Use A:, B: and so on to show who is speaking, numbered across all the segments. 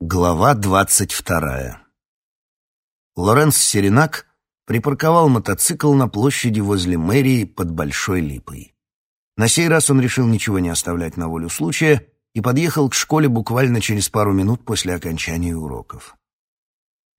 A: Глава двадцать вторая. Лоренс Серенак припарковал мотоцикл на площади возле мэрии под Большой Липой. На сей раз он решил ничего не оставлять на волю случая и подъехал к школе буквально через пару минут после окончания уроков.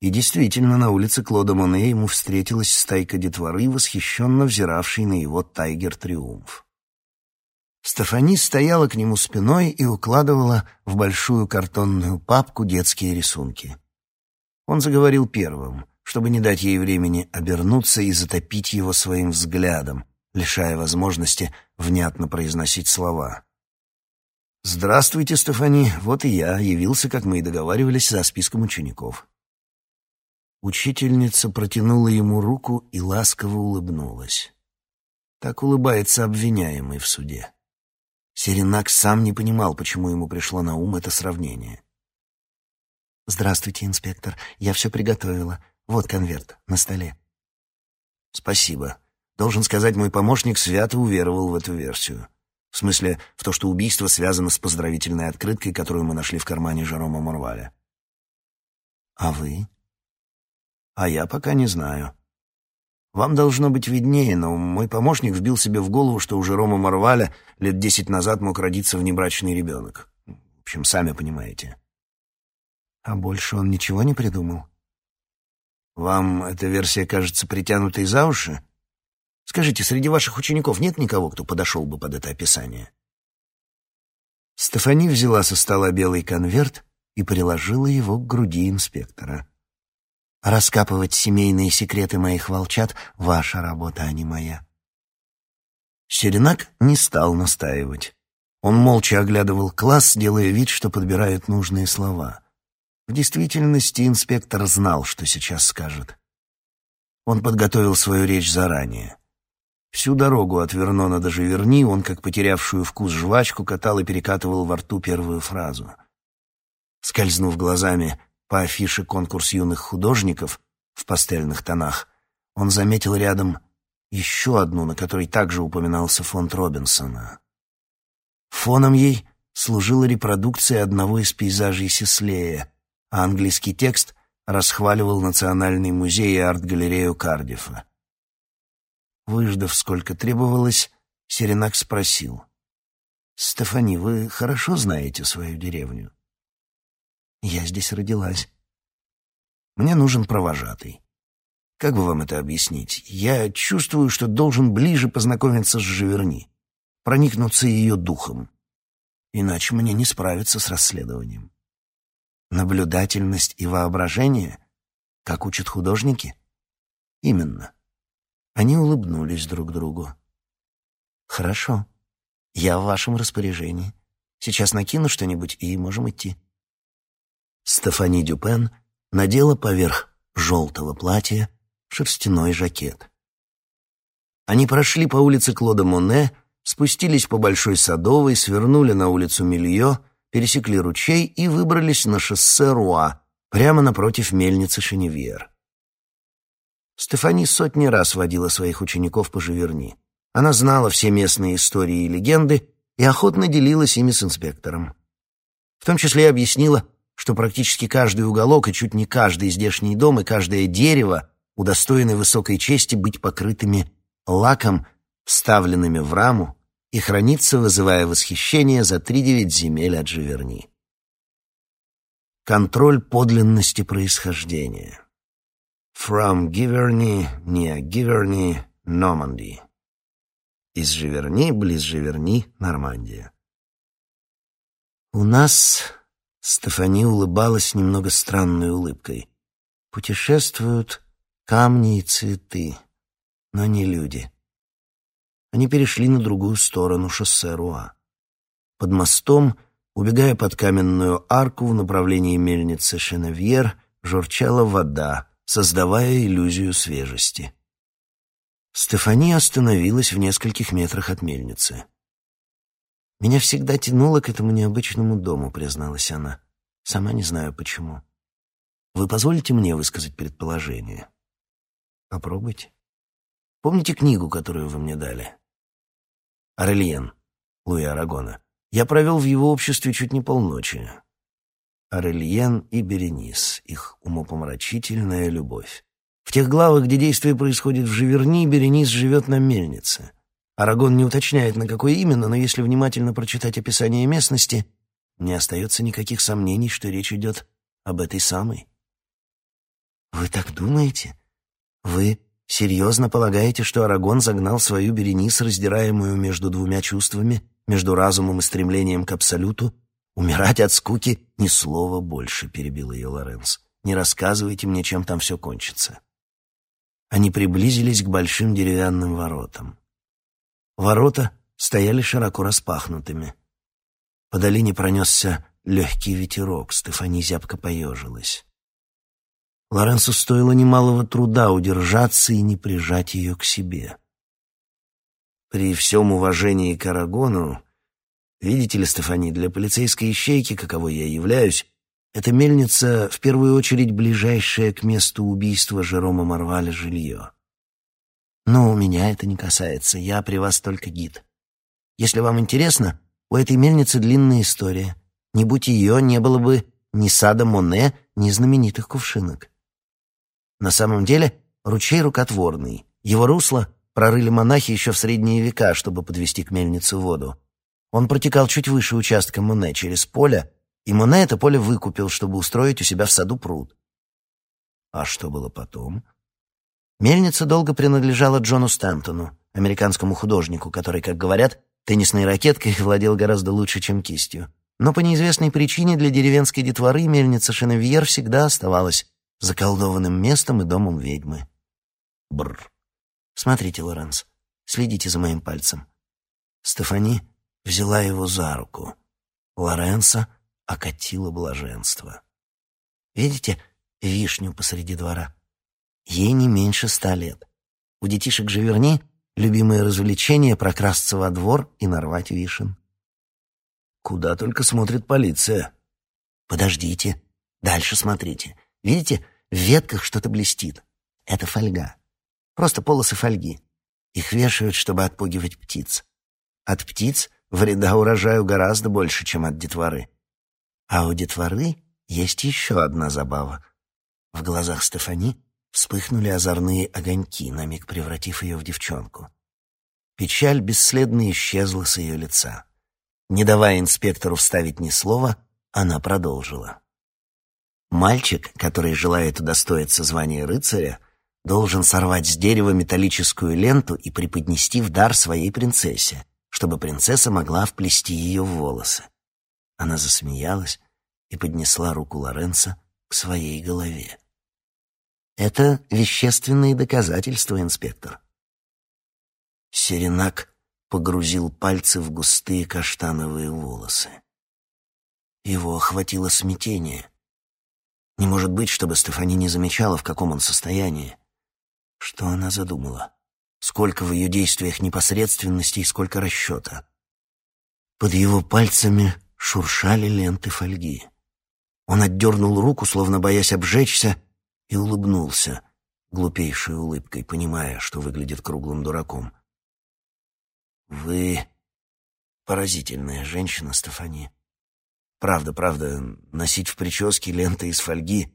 A: И действительно, на улице Клода Моне ему встретилась стайка детворы, восхищенно взиравшей на его «Тайгер-триумф». Стефани стояла к нему спиной и укладывала в большую картонную папку детские рисунки. Он заговорил первым, чтобы не дать ей времени обернуться и затопить его своим взглядом, лишая возможности внятно произносить слова. «Здравствуйте, Стефани, вот и я явился, как мы и договаривались, за списком учеников». Учительница протянула ему руку и ласково улыбнулась. Так улыбается обвиняемый в суде. Серенак сам не понимал, почему ему пришло на ум это сравнение. «Здравствуйте, инспектор. Я все приготовила. Вот конверт на столе». «Спасибо. Должен сказать, мой помощник свято уверовал в эту версию. В смысле, в то, что убийство связано с поздравительной открыткой, которую мы нашли в кармане Жерома Морваля». «А вы?» «А я пока не знаю. Вам должно быть виднее, но мой помощник вбил себе в голову, что у Жерома Марваля лет десять назад мог родиться внебрачный ребенок. В общем, сами понимаете. А больше он ничего не придумал? Вам эта версия кажется притянутой за уши? Скажите, среди ваших учеников нет никого, кто подошел бы под это описание? Стефани взяла со стола белый конверт и приложила его к груди инспектора. Раскапывать семейные секреты моих волчат — ваша работа, а не моя. Серенак не стал настаивать. Он молча оглядывал класс, делая вид, что подбирает нужные слова. В действительности инспектор знал, что сейчас скажет. Он подготовил свою речь заранее. Всю дорогу от Вернона до Живерни он, как потерявшую вкус жвачку, катал и перекатывал во рту первую фразу. Скользнув глазами по афише конкурс юных художников в пастельных тонах, он заметил рядом еще одну, на которой также упоминался фонд Робинсона. Фоном ей служила репродукция одного из пейзажей Сислея, а английский текст расхваливал Национальный музей и арт-галерею Кардифа. Выждав, сколько требовалось, Серенак спросил. «Стефани, вы хорошо знаете свою деревню?» Я здесь родилась. Мне нужен провожатый. Как бы вам это объяснить? Я чувствую, что должен ближе познакомиться с Живерни, проникнуться ее духом. Иначе мне не справиться с расследованием. Наблюдательность и воображение, как учат художники? Именно. Они улыбнулись друг другу. Хорошо. Я в вашем распоряжении. Сейчас накину что-нибудь и можем идти. Стефани Дюпен надела поверх желтого платья шерстяной жакет. Они прошли по улице Клода Моне, спустились по Большой Садовой, свернули на улицу Мильё, пересекли ручей и выбрались на шоссе Руа, прямо напротив мельницы Шеневьер. Стефани сотни раз водила своих учеников по Живерни. Она знала все местные истории и легенды и охотно делилась ими с инспектором. В том числе объяснила, что практически каждый уголок и чуть не каждый здешний дом и каждое дерево удостоены высокой чести быть покрытыми лаком, вставленными в раму, и храниться, вызывая восхищение за три девять земель от Живерни. Контроль подлинности происхождения. From Giverny, near Giverny, Normandy. Из Живерни, близ Живерни, Нормандия. У нас Стефани улыбалась немного странной улыбкой. Путешествуют камни и цветы, но не люди. Они перешли на другую сторону шоссе Руа. Под мостом, убегая под каменную арку в направлении мельницы Шеневьер, журчала вода, создавая иллюзию свежести. Стефани остановилась в нескольких метрах от мельницы. Меня всегда тянуло к этому необычному дому, призналась она. Сама не знаю почему. Вы позволите мне высказать предположение? Попробуйте. Помните книгу, которую вы мне дали? Арельен, Луи Арагона. Я провел в его обществе чуть не полночи. Арельен и Беренис, их умопомрачительная любовь. В тех главах, где действие происходит в Живерни, Беренис живет на мельнице. Арагон не уточняет, на какой именно, но если внимательно прочитать описание местности, не остается никаких сомнений, что речь идет об этой самой. «Вы так думаете? Вы серьезно полагаете, что Арагон загнал свою Беренис, раздираемую между двумя чувствами, между разумом и стремлением к абсолюту, умирать от скуки ни слова больше», — перебил ее Лоренс. «Не рассказывайте мне, чем там все кончится». Они приблизились к большим деревянным воротам. Ворота стояли широко распахнутыми. По долине пронесся легкий ветерок, Стефани зябко поежилась. Лоренцу стоило немалого труда удержаться и не прижать ее к себе. При всем уважении к Арагону, видите ли, Стефани, для полицейской ищейки, каковой я являюсь, эта мельница в первую очередь ближайшее к месту убийства Жерома Марваля жилье. Но у меня это не касается, я при вас только гид. Если вам интересно, у этой мельницы длинная история. Не будь ее, не было бы ни сада Моне, ни знаменитых кувшинок. На самом деле ручей рукотворный. Его русло прорыли монахи еще в средние века, чтобы подвести к мельнице воду. Он протекал чуть выше участка Моне через поле, и Моне это поле выкупил, чтобы устроить у себя в саду пруд. А что было потом? Мельница долго принадлежала Джону Стантону, американскому художнику, который, как говорят, теннисной ракеткой владел гораздо лучше, чем кистью. Но по неизвестной причине для деревенской детворы мельница Шеневьер всегда оставалась заколдованным местом и домом ведьмы. Бррр. Смотрите, Лоренс, следите за моим пальцем. Стефани взяла его за руку. Лоренса окатила блаженство. Видите вишню посреди двора? Ей не меньше ста лет. У детишек же верни любимое развлечение — прокрасться во двор и нарвать вишен. Куда только смотрит полиция. Подождите, дальше смотрите. Видите, в ветках что-то блестит. Это фольга. Просто полосы фольги. Их вешают, чтобы отпугивать птиц. От птиц вреда урожаю гораздо больше, чем от детворы. А у детворы есть еще одна забава. В глазах Стефани вспыхнули озорные огоньки, на миг превратив ее в девчонку. Печаль бесследно исчезла с ее лица. Не давая инспектору вставить ни слова, она продолжила. Мальчик, который желает удостоиться звания рыцаря, должен сорвать с дерева металлическую ленту и преподнести в дар своей принцессе, чтобы принцесса могла вплести ее в волосы. Она засмеялась и поднесла руку Лоренца к своей голове. Это вещественные доказательства, инспектор. Серенак погрузил пальцы в густые каштановые волосы. Его охватило смятение. Не может быть, чтобы Стефани не замечала, в каком он состоянии. Что она задумала? Сколько в ее действиях непосредственности и сколько расчета? Под его пальцами шуршали ленты фольги. Он отдернул руку, словно боясь обжечься, и улыбнулся, глупейшей улыбкой, понимая, что выглядит круглым дураком. «Вы поразительная женщина, Стефани», Правда, правда, носить в прическе ленты из фольги,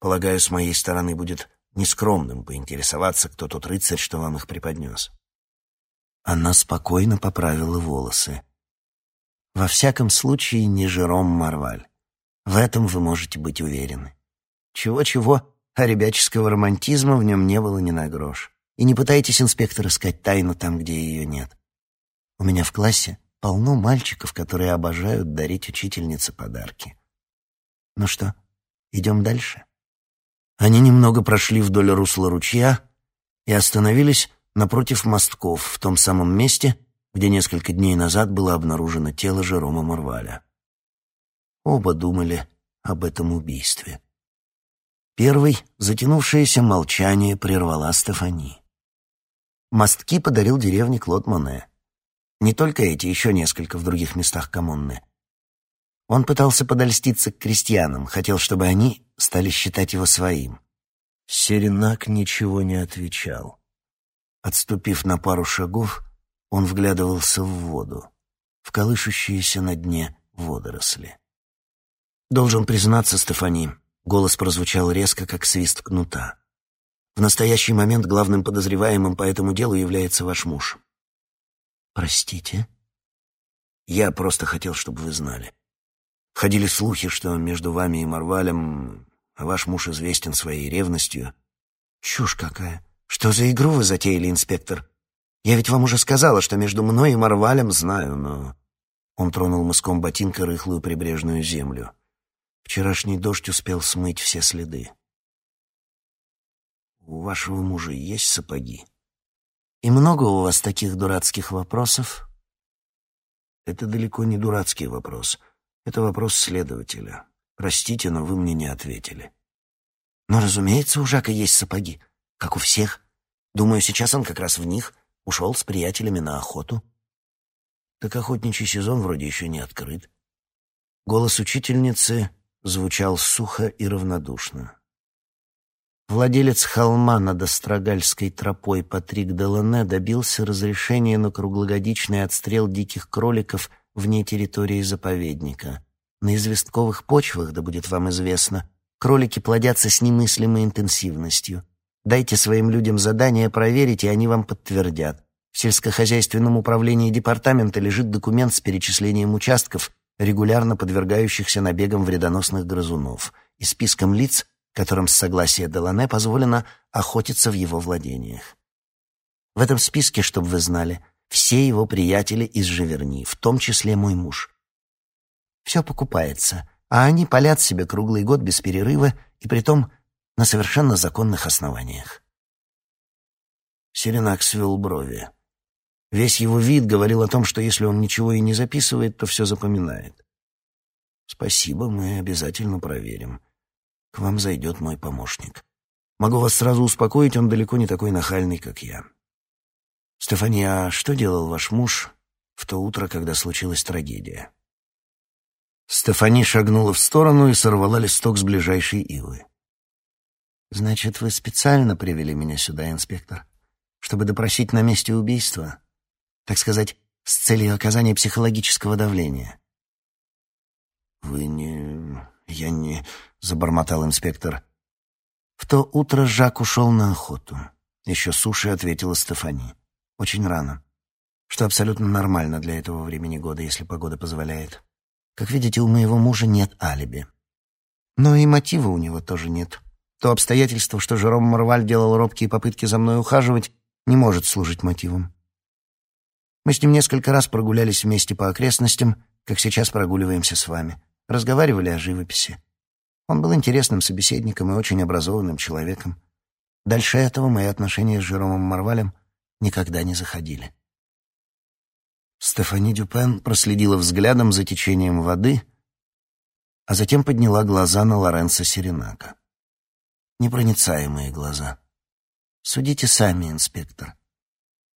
A: полагаю, с моей стороны будет нескромным поинтересоваться, кто тот рыцарь, что вам их преподнес. Она спокойно поправила волосы. Во всяком случае, не Жером Марваль. В этом вы можете быть уверены. Чего-чего, а ребяческого романтизма в нем не было ни на грош. И не пытайтесь, инспектор, искать тайну там, где ее нет. У меня в классе Полно мальчиков, которые обожают дарить учительнице подарки. Ну что, идем дальше? Они немного прошли вдоль русла ручья и остановились напротив мостков в том самом месте, где несколько дней назад было обнаружено тело Жерома Марваля. Оба думали об этом убийстве. Первый, затянувшееся молчание, прервала Стефани. Мостки подарил деревне Клод Моне. Не только эти, еще несколько в других местах коммуны. Он пытался подольститься к крестьянам, хотел, чтобы они стали считать его своим. Серенак ничего не отвечал. Отступив на пару шагов, он вглядывался в воду, в колышущиеся на дне водоросли. Должен признаться, Стефани, голос прозвучал резко, как свист кнута. В настоящий момент главным подозреваемым по этому делу является ваш муж. Простите? Я просто хотел, чтобы вы знали. Ходили слухи, что между вами и Марвалем ваш муж известен своей ревностью. Чушь какая. Что за игру вы затеяли, инспектор? Я ведь вам уже сказала, что между мной и Марвалем знаю, но... Он тронул мыском ботинка рыхлую прибрежную землю. Вчерашний дождь успел смыть все следы. У вашего мужа есть сапоги? И много у вас таких дурацких вопросов? Это далеко не дурацкий вопрос. Это вопрос следователя. Простите, но вы мне не ответили. Но, разумеется, у Жака есть сапоги, как у всех. Думаю, сейчас он как раз в них ушел с приятелями на охоту. Так охотничий сезон вроде еще не открыт. Голос учительницы звучал сухо и равнодушно. Владелец холма над Острогальской тропой Патрик Делане добился разрешения на круглогодичный отстрел диких кроликов вне территории заповедника. На известковых почвах, да будет вам известно, кролики плодятся с немыслимой интенсивностью. Дайте своим людям задание проверить, и они вам подтвердят. В сельскохозяйственном управлении департамента лежит документ с перечислением участков, регулярно подвергающихся набегам вредоносных грызунов, и списком лиц, которым с согласия Делане позволено охотиться в его владениях. В этом списке, чтобы вы знали, все его приятели из Живерни, в том числе мой муж. Все покупается, а они палят себе круглый год без перерыва и притом на совершенно законных основаниях. Серенак свел брови. Весь его вид говорил о том, что если он ничего и не записывает, то все запоминает. «Спасибо, мы обязательно проверим», к вам зайдет мой помощник. Могу вас сразу успокоить, он далеко не такой нахальный, как я. Стефания, а что делал ваш муж в то утро, когда случилась трагедия? Стефани шагнула в сторону и сорвала листок с ближайшей ивы. «Значит, вы специально привели меня сюда, инспектор, чтобы допросить на месте убийства? Так сказать, с целью оказания психологического давления?» «Вы не... я не...» — забормотал инспектор. В то утро Жак ушел на охоту. Еще суши ответила Стефани. Очень рано. Что абсолютно нормально для этого времени года, если погода позволяет. Как видите, у моего мужа нет алиби. Но и мотива у него тоже нет. То обстоятельство, что Жером Марваль делал робкие попытки за мной ухаживать, не может служить мотивом. Мы с ним несколько раз прогулялись вместе по окрестностям, как сейчас прогуливаемся с вами. Разговаривали о живописи. Он был интересным собеседником и очень образованным человеком. Дальше этого мои отношения с Жеромом Марвалем никогда не заходили. Стефани Дюпен проследила взглядом за течением воды, а затем подняла глаза на Лоренцо Серенака. Непроницаемые глаза. Судите сами, инспектор.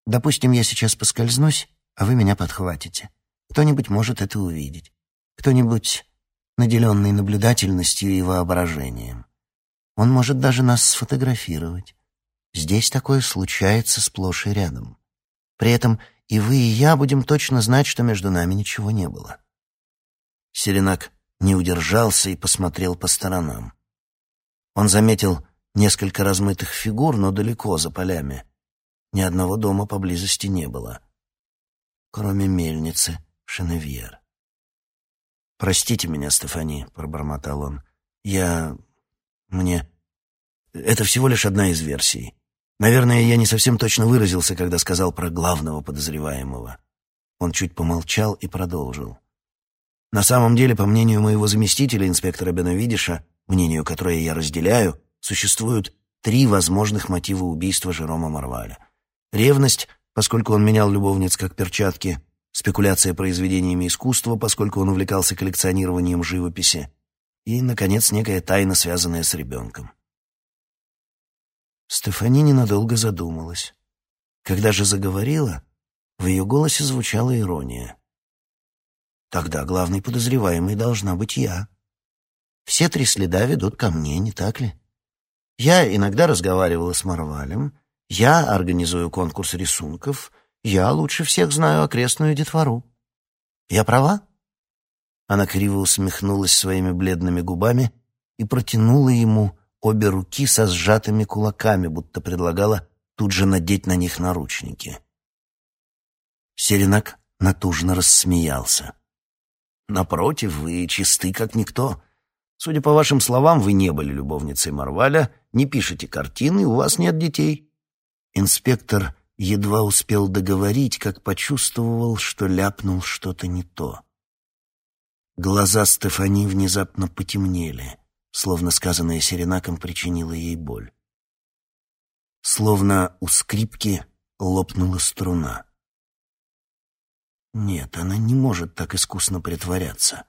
A: Допустим, я сейчас поскользнусь, а вы меня подхватите. Кто-нибудь может это увидеть. Кто-нибудь наделенный наблюдательностью и воображением. Он может даже нас сфотографировать. Здесь такое случается сплошь и рядом. При этом и вы, и я будем точно знать, что между нами ничего не было. Серенак не удержался и посмотрел по сторонам. Он заметил несколько размытых фигур, но далеко за полями. Ни одного дома поблизости не было, кроме мельницы Шеневьер. «Простите меня, Стефани», — пробормотал он. «Я... мне... Это всего лишь одна из версий. Наверное, я не совсем точно выразился, когда сказал про главного подозреваемого». Он чуть помолчал и продолжил. «На самом деле, по мнению моего заместителя, инспектора Беновидиша, мнению, которое я разделяю, существуют три возможных мотива убийства Жерома Марваля. Ревность, поскольку он менял любовниц как перчатки, спекуляция произведениями искусства, поскольку он увлекался коллекционированием живописи, и, наконец, некая тайна, связанная с ребенком. Стефани ненадолго задумалась. Когда же заговорила, в ее голосе звучала ирония. «Тогда главный подозреваемый должна быть я. Все три следа ведут ко мне, не так ли? Я иногда разговаривала с Марвалем, я организую конкурс рисунков — я лучше всех знаю окрестную детвору. Я права? Она криво усмехнулась своими бледными губами и протянула ему обе руки со сжатыми кулаками, будто предлагала тут же надеть на них наручники. Серенак натужно рассмеялся. «Напротив, вы чисты, как никто. Судя по вашим словам, вы не были любовницей Марваля, не пишете картины, у вас нет детей». Инспектор едва успел договорить, как почувствовал, что ляпнул что-то не то. Глаза Стефани внезапно потемнели, словно сказанное Серенаком причинило ей боль. Словно у скрипки лопнула струна. Нет, она не может так искусно притворяться.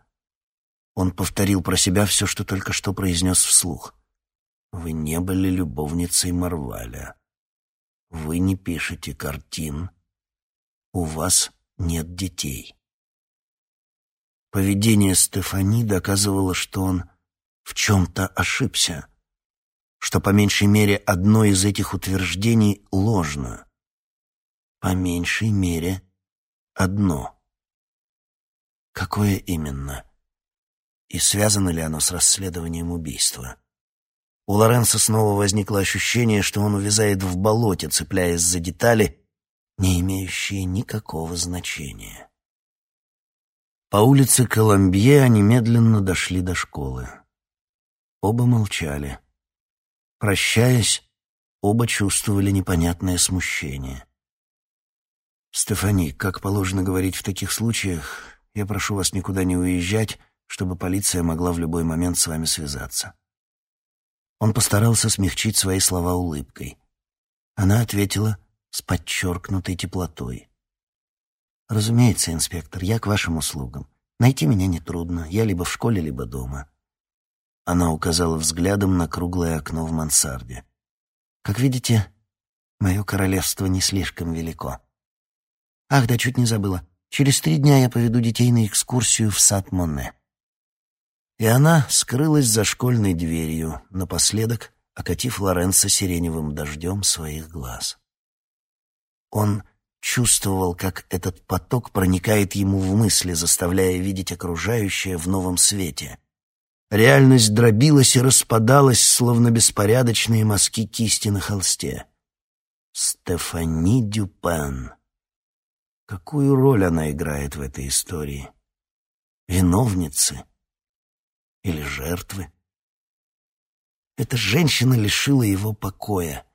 A: Он повторил про себя все, что только что произнес вслух. «Вы не были любовницей Марваля. Вы не пишете картин. У вас нет детей». Поведение Стефани доказывало, что он в чем-то ошибся, что по меньшей мере одно из этих утверждений ложно. По меньшей мере одно. Какое именно? И связано ли оно с расследованием убийства? У Лоренса снова возникло ощущение, что он увязает в болоте, цепляясь за детали, не имеющие никакого значения. По улице Коломбье они медленно дошли до школы. Оба молчали. Прощаясь, оба чувствовали непонятное смущение. «Стефани, как положено говорить в таких случаях, я прошу вас никуда не уезжать, чтобы полиция могла в любой момент с вами связаться». Он постарался смягчить свои слова улыбкой. Она ответила с подчеркнутой теплотой. «Разумеется, инспектор, я к вашим услугам. Найти меня нетрудно, я либо в школе, либо дома». Она указала взглядом на круглое окно в мансарде. «Как видите, мое королевство не слишком велико. Ах, да чуть не забыла. Через три дня я поведу детей на экскурсию в сад Моне. И она скрылась за школьной дверью, напоследок окатив Лоренцо сиреневым дождем своих глаз. Он чувствовал, как этот поток проникает ему в мысли, заставляя видеть окружающее в новом свете. Реальность дробилась и распадалась, словно беспорядочные мазки кисти на холсте. Стефани Дюпен. Какую роль она играет в этой истории? Виновницы или жертвы? Эта женщина лишила его покоя.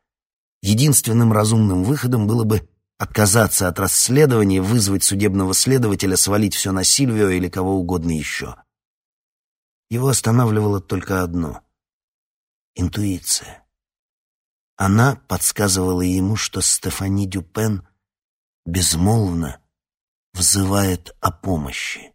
A: Единственным разумным выходом было бы отказаться от расследования, вызвать судебного следователя, свалить все на Сильвио или кого угодно еще. Его останавливало только одно — интуиция. Она подсказывала ему, что Стефани Дюпен безмолвно взывает о помощи.